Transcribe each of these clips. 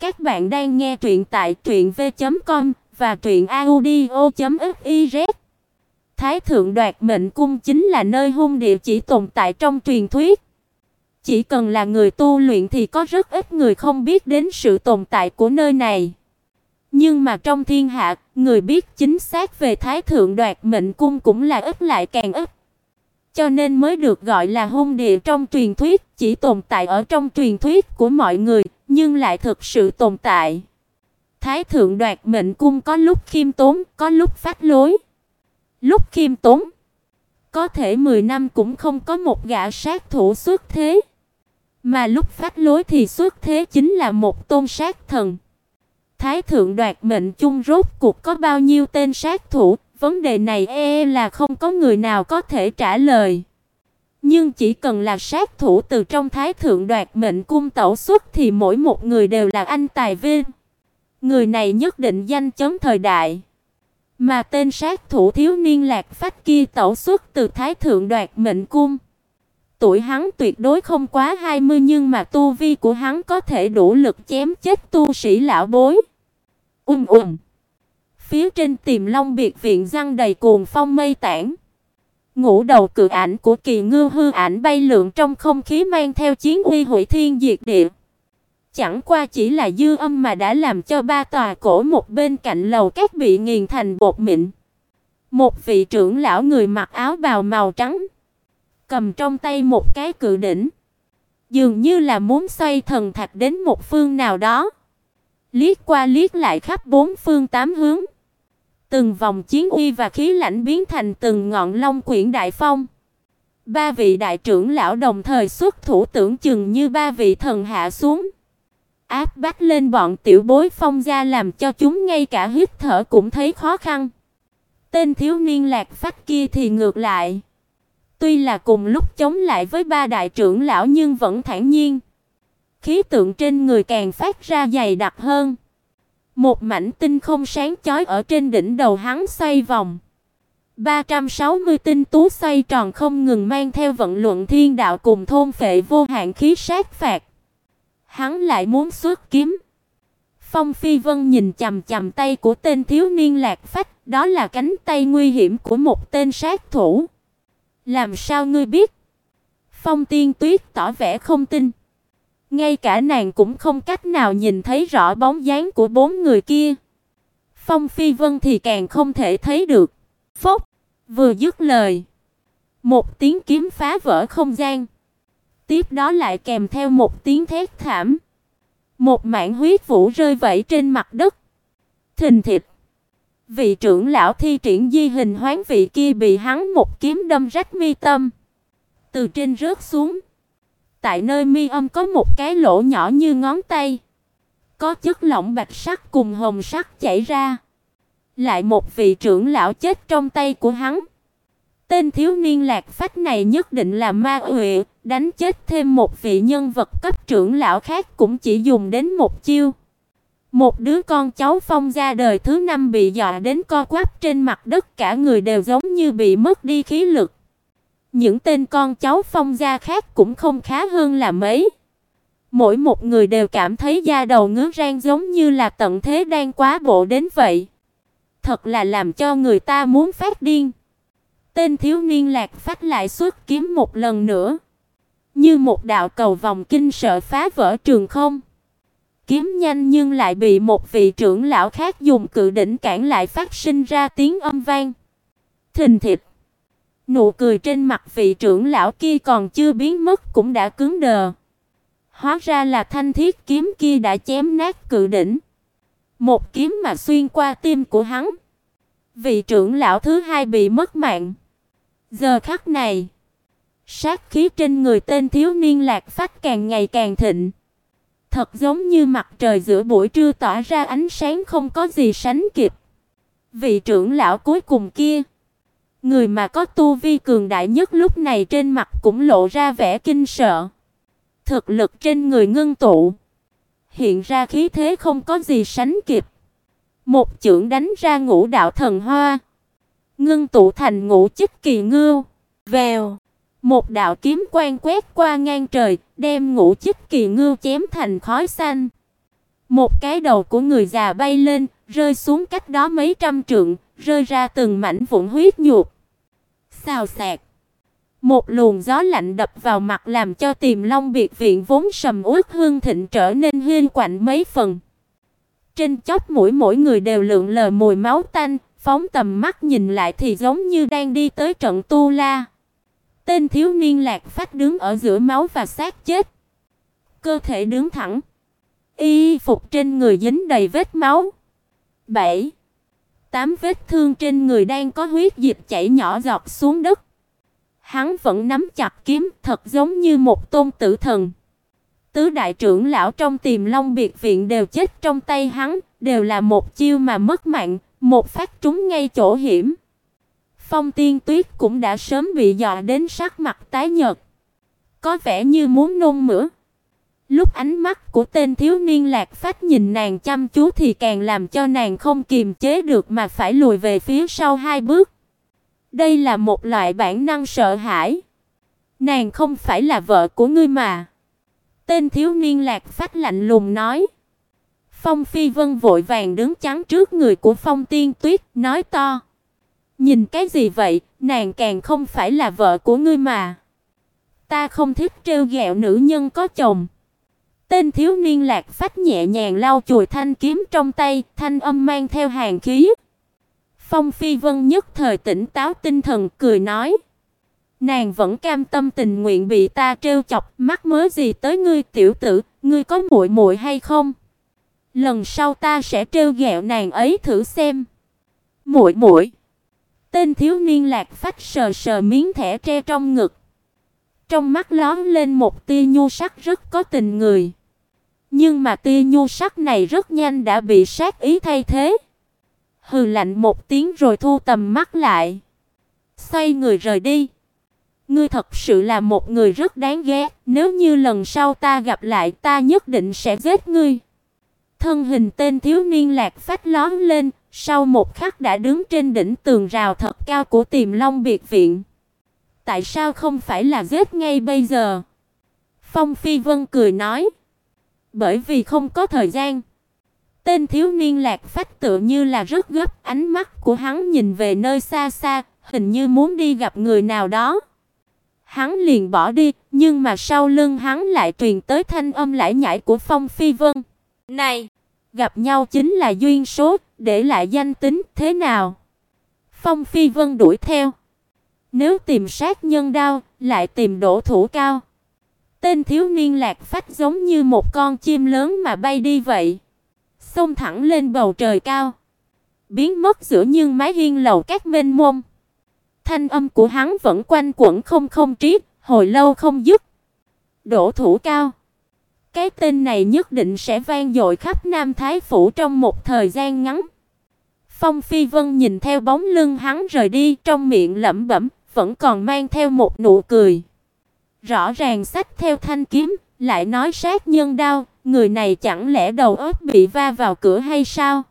Các bạn đang nghe truyện tại truyệnv.com và truyệnaudio.fiz. Thái thượng đoạt mệnh cung chính là nơi hung địa chỉ tồn tại trong truyền thuyết. Chỉ cần là người tu luyện thì có rất ít người không biết đến sự tồn tại của nơi này. Nhưng mà trong thiên hạ, người biết chính xác về Thái thượng đoạt mệnh cung cũng là ít lại càng ít. Cho nên mới được gọi là hung địa trong truyền thuyết, chỉ tồn tại ở trong truyền thuyết của mọi người, nhưng lại thực sự tồn tại. Thái thượng đoạt mệnh cung có lúc khiêm tốn, có lúc phát lối. Lúc khiêm tốn, có thể 10 năm cũng không có một gã sát thủ xuất thế. Mà lúc phát lối thì xuất thế chính là một tôn sát thần. Thái thượng đoạt mệnh chung rốt cuộc có bao nhiêu tên sát thủ, vấn đề này e, e là không có người nào có thể trả lời. Nhưng chỉ cần là sát thủ từ trong thái thượng đoạt mệnh cung tẩu xuất thì mỗi một người đều là anh tài viên. Người này nhất định danh chấn thời đại. Mà tên sát thủ thiếu niên lạc phách kia tẩu xuất từ thái thượng đoạt mệnh cung. Tuổi hắn tuyệt đối không quá 20 nhưng mà tu vi của hắn có thể đủ lực chém chết tu sĩ lão bối. Ùm um, ùm. Phía trên Tiềm Long biệt viện răng đầy cuồng phong mây tản. Ngũ đầu cự ảnh của Kỳ Ngư hư ảnh bay lượn trong không khí mang theo chiến uy hủy thiên diệt địa. Chẳng qua chỉ là dư âm mà đã làm cho ba tòa cổ một bên cạnh lầu các bị nghiền thành bột mịn. Một vị trưởng lão người mặc áo bào màu trắng, cầm trong tay một cái cự đỉnh, dường như là muốn xoay thần thạch đến một phương nào đó. Liếc qua liếc lại khắp bốn phương tám hướng. Từng vòng chiến uy và khí lãnh biến thành từng ngọn long quyển đại phong. Ba vị đại trưởng lão đồng thời xuất thủ tưởng chừng như ba vị thần hạ xuống. Áp bách lên bọn tiểu bối phong gia làm cho chúng ngay cả hít thở cũng thấy khó khăn. Tên thiếu niên lạc phát kia thì ngược lại. Tuy là cùng lúc chống lại với ba đại trưởng lão nhưng vẫn thản nhiên. Khí tượng trên người càng phát ra dày đặc hơn. Một mảnh tinh không sáng chói ở trên đỉnh đầu hắn xoay vòng. 360 tinh tú xoay tròn không ngừng mang theo vận luận thiên đạo cùng thôn phệ vô hạn khí sát phạt. Hắn lại muốn xuất kiếm. Phong Phi Vân nhìn chằm chằm tay của tên thiếu niên lạc phách, đó là cánh tay nguy hiểm của một tên sát thủ. Làm sao ngươi biết? Phong Tiên Tuyết tỏ vẻ không tin. Ngay cả nàng cũng không cách nào nhìn thấy rõ bóng dáng của bốn người kia. Phong Phi Vân thì càng không thể thấy được. Phốc, vừa dứt lời, một tiếng kiếm phá vỡ không gian. Tiếp đó lại kèm theo một tiếng thét thảm. Một mảng huyết vũ rơi vẩy trên mặt đất. Thình thịch. Vị trưởng lão thi triển di hình hoán vị kia bị hắn một kiếm đâm rách mi tâm. Từ trên rớt xuống. Tại nơi mi âm có một cái lỗ nhỏ như ngón tay. Có chất lỏng bạch sắc cùng hồng sắc chảy ra. Lại một vị trưởng lão chết trong tay của hắn. Tên thiếu niên lạc phách này nhất định là ma huệ, đánh chết thêm một vị nhân vật cấp trưởng lão khác cũng chỉ dùng đến một chiêu. Một đứa con cháu Phong gia đời thứ năm bị dọa đến co quắp trên mặt đất cả người đều giống như bị mất đi khí lực. Những tên con cháu Phong gia khác cũng không khá hơn là mấy. Mỗi một người đều cảm thấy da đầu ngứa ran giống như là tận thế đang quá bộ đến vậy. Thật là làm cho người ta muốn phát điên. Tên thiếu niên lạc phát lại xuất kiếm một lần nữa, như một đạo cầu vòng kinh sợ phá vỡ trường không. Kiếm nhanh nhưng lại bị một vị trưởng lão khác dùng cự đỉnh cản lại phát sinh ra tiếng âm vang. Thình thịch. Nụ cười trên mặt vị trưởng lão kia còn chưa biến mất cũng đã cứng đờ. Hóa ra là thanh thiết kiếm kia đã chém nát cự đỉnh. Một kiếm mà xuyên qua tim của hắn. Vị trưởng lão thứ hai bị mất mạng. Giờ khắc này, sát khí trên người tên thiếu niên lạc phách càng ngày càng thịnh. Thật giống như mặt trời giữa buổi trưa tỏa ra ánh sáng không có gì sánh kịp. Vị trưởng lão cuối cùng kia, người mà có tu vi cường đại nhất lúc này trên mặt cũng lộ ra vẻ kinh sợ. Thực lực trên người ngưng tụ, hiện ra khí thế không có gì sánh kịp. Một chưởng đánh ra ngũ đạo thần hoa, ngưng tụ thành ngũ chích kỳ ngưu. Vèo, một đạo kiếm quang quét qua ngang trời, đem ngũ chích kỳ ngưu chém thành khói xanh. Một cái đầu của người già bay lên, rơi xuống cách đó mấy trăm trượng, rơi ra từng mảnh vụn huyết nhục. Xào xạc. Một luồng gió lạnh đập vào mặt làm cho Tiềm Long biệt viện vốn sầm uất hương thịnh trở nên hiên quạnh mấy phần. Trên chóp mũi mỗi người đều lượn lờ mùi máu tanh, phóng tầm mắt nhìn lại thì giống như đang đi tới trận tu la. Tên thiếu niên Lạc Phách đứng ở giữa máu và xác chết. Cơ thể đứng thẳng, y phục trên người dính đầy vết máu. Bảy, tám vết thương trên người đang có huyết dịch chảy nhỏ giọt xuống đất. Hắn vẫn nắm chặt kiếm, thật giống như một tôn tử thần. Tứ đại trưởng lão trong Tiềm Long biệt viện đều chết trong tay hắn, đều là một chiêu mà mất mạng, một phát trúng ngay chỗ hiểm. Phong Tiên Tuyết cũng đã sớm bị dọa đến sắc mặt tái nhợt, có vẻ như muốn nôn mửa. Lúc ánh mắt của tên thiếu niên Lạc Phách nhìn nàng chăm chú thì càng làm cho nàng không kiềm chế được mà phải lùi về phía sau hai bước. Đây là một loại bản năng sợ hãi. Nàng không phải là vợ của ngươi mà. Tên thiếu niên Lạc Phách lạnh lùng nói. Phong Phi Vân vội vàng đứng chắn trước người của Phong Tiên Tuyết, nói to: "Nhìn cái gì vậy, nàng càng không phải là vợ của ngươi mà. Ta không thích trêu ghẹo nữ nhân có chồng." Tên thiếu niên Lạc Phách nhẹ nhàng lau chùi thanh kiếm trong tay, thanh âm mang theo hàn khí. Phong Phi Vân nhất thời tỉnh táo tinh thần cười nói: Nàng vẫn cam tâm tình nguyện bị ta trêu chọc, mắc mớ gì tới ngươi tiểu tử, ngươi có muội muội hay không? Lần sau ta sẽ trêu ghẹo nàng ấy thử xem. Muội muội. Tên thiếu niên Lạc Phách sờ sờ miếng thẻ tre trong ngực. Trong mắt lóe lên một tia nhu sắc rất có tình người. Nhưng mà tia nhu sắc này rất nhanh đã bị sát ý thay thế. Hừ lạnh một tiếng rồi thu tầm mắt lại, xoay người rời đi. Ngươi thật sự là một người rất đáng ghét, nếu như lần sau ta gặp lại ta nhất định sẽ giết ngươi. Thân hình tên thiếu niên Lạc Phách lóe lên, sau một khắc đã đứng trên đỉnh tường rào thật cao của Tiềm Long biệt viện. Tại sao không phải là giết ngay bây giờ? Phong Phi Vân cười nói, bởi vì không có thời gian. Tên thiếu niên Lạc Phách tựa như là rất gấp, ánh mắt của hắn nhìn về nơi xa xa, hình như muốn đi gặp người nào đó. Hắn liền bỏ đi, nhưng mà sau lưng hắn lại truyền tới thanh âm lải nhải của Phong Phi Vân. "Này, gặp nhau chính là duyên số, để lại danh tính thế nào?" Phong Phi Vân đuổi theo. Nếu tìm sát nhân đao, lại tìm đổ thủ cao. Tên thiếu niên Lạc Phách giống như một con chim lớn mà bay đi vậy xông thẳng lên bầu trời cao, biến mất giữa những mái hiên lầu các mênh mông. Thanh âm của hắn vẫn quanh quẩn không không triết, hồi lâu không dứt. Đỗ thủ cao. Cái tên này nhất định sẽ vang dội khắp Nam Thái phủ trong một thời gian ngắn. Phong Phi Vân nhìn theo bóng lưng hắn rời đi, trong miệng lẩm bẩm, vẫn còn mang theo một nụ cười. Rõ ràng xách theo thanh kiếm, lại nói sát nhân đao, người này chẳng lẽ đầu óc bị va vào cửa hay sao?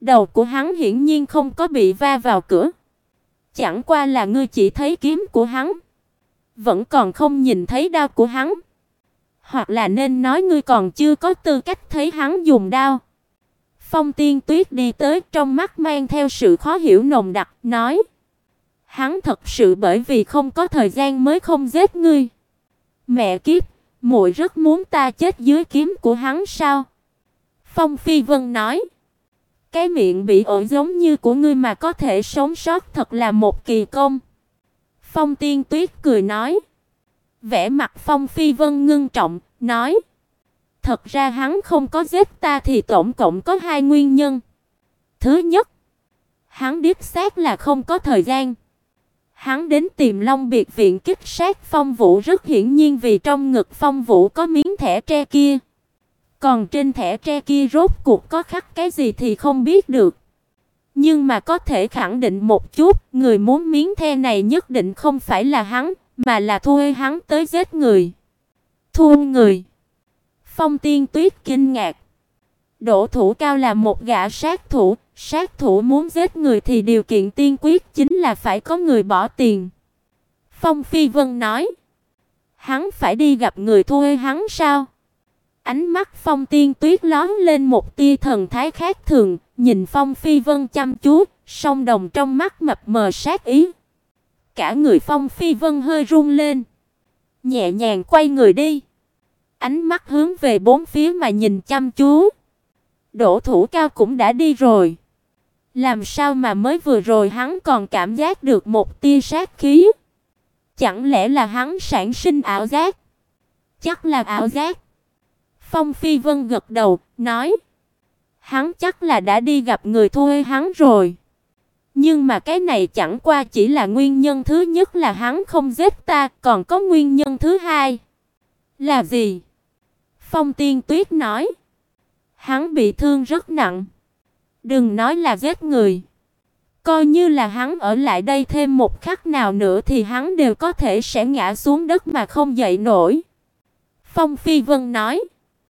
Đầu của hắn hiển nhiên không có bị va vào cửa. Chẳng qua là ngươi chỉ thấy kiếm của hắn, vẫn còn không nhìn thấy đao của hắn. Hoặc là nên nói ngươi còn chưa có tư cách thấy hắn dùng đao. Phong Tiên Tuyết đi tới, trong mắt mang theo sự khó hiểu nồng đặc, nói: "Hắn thật sự bởi vì không có thời gian mới không giết ngươi." Mẹ kiếp, muội rất muốn ta chết dưới kiếm của hắn sao?" Phong Phi Vân nói. "Cái miệng bị ổi giống như của ngươi mà có thể sống sót thật là một kỳ công." Phong Tiên Tuyết cười nói. Vẻ mặt Phong Phi Vân ngưng trọng, nói: "Thật ra hắn không có giết ta thì tổng cộng có hai nguyên nhân. Thứ nhất, hắn điếc xác là không có thời gian. Hắn đến tìm Long biệt viện kích sát Phong Vũ rất hiển nhiên vì trong ngực Phong Vũ có miếng thẻ tre kia. Còn trên thẻ tre kia rốt cuộc có khắc cái gì thì không biết được. Nhưng mà có thể khẳng định một chút, người muốn miếng thẻ này nhất định không phải là hắn, mà là thuê hắn tới giết người. Thu người. Phong Tiên Tuyết kinh ngạc. Đỗ Thủ Cao là một gã sát thủ, Sát thủ muốn giết người thì điều kiện tiên quyết chính là phải có người bỏ tiền. Phong Phi Vân nói, hắn phải đi gặp người thuê hắn sao? Ánh mắt Phong Tiên Tuyết lóe lên một tia thần thái khác thường, nhìn Phong Phi Vân chăm chú, song đồng trong mắt mập mờ sát ý. Cả người Phong Phi Vân hơi run lên, nhẹ nhàng quay người đi. Ánh mắt hướng về bốn phía mà nhìn chăm chú. Đỗ thủ cao cũng đã đi rồi. Làm sao mà mới vừa rồi hắn còn cảm giác được một tia sát khí? Chẳng lẽ là hắn sản sinh ảo giác? Chắc là ảo giác. Phong Phi Vân gật đầu, nói: Hắn chắc là đã đi gặp người thuê hắn rồi. Nhưng mà cái này chẳng qua chỉ là nguyên nhân thứ nhất là hắn không giết ta, còn có nguyên nhân thứ hai. Là gì? Phong Tiên Tuyết nói: Hắn bị thương rất nặng. Đừng nói là giết người. Coi như là hắn ở lại đây thêm một khắc nào nữa thì hắn đều có thể sẽ ngã xuống đất mà không dậy nổi. Phong Phi Vân nói.